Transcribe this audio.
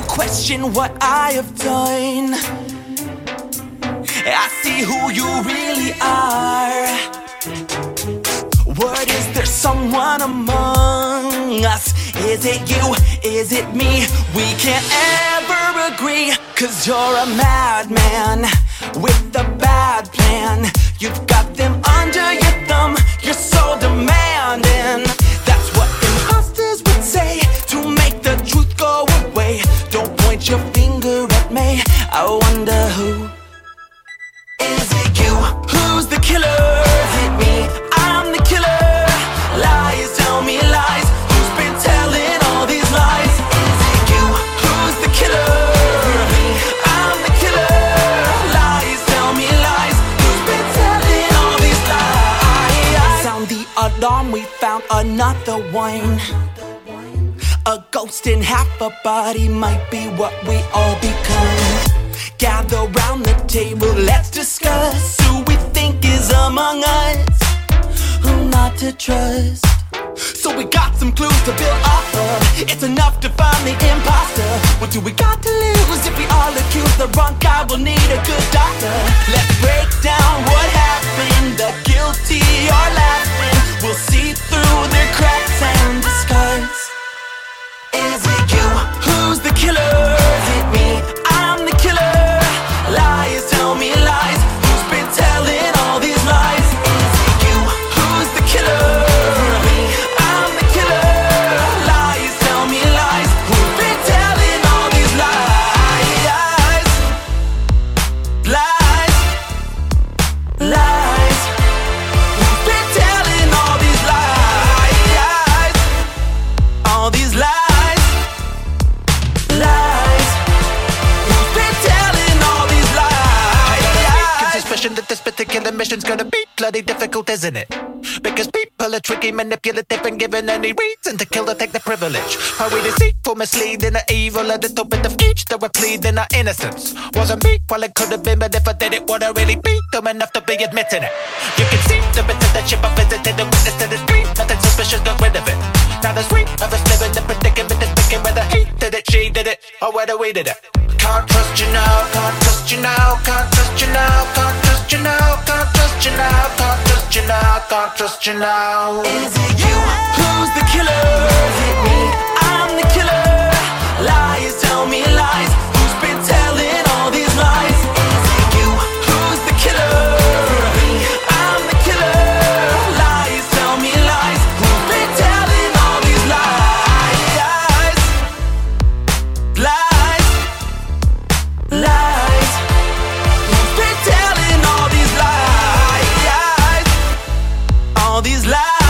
question what I have done. I see who you really are. What is there someone among us? Is it you? Is it me? We can't ever agree. Cause you're a madman with a bad plan. You've got point your finger at me. I wonder who. Is it you? Who's the killer? Is it me? I'm the killer. Lies, tell me lies. Who's been telling all these lies? Is it you? Who's the killer? Me, I'm the killer. Lies, tell me lies. Who's been telling all these lies? Sound the alarm, we found another one. A ghost in half a body might be what we all become. Gather round the table, let's discuss who we think is among us, who not to trust. So we got some clues to build off of. It's enough to find the imposter. What do we got to lose if we all accuse the wrong guy? We'll need a good doctor. Let's that this particular mission's gonna be bloody difficult, isn't it? Because people are tricky, manipulative, and given any reason to kill or take the privilege. Are we deceitful, misleading, or evil? A little bit of each that we're pleading our innocence. Wasn't me, well, it could have been, but if I did it, would I really be dumb enough to be admitting it? You can see the bit of the ship I visited and witness to the street. Nothing suspicious, got rid of it. Now there's three of us living the predicament that's picking whether he did it, she did it, or whether we did it. Can't trust you now, can't trust you now, can't trust you now, can't trust you now, can't trust you now, can't trust you now, can't trust you now. Is it you? all these lies.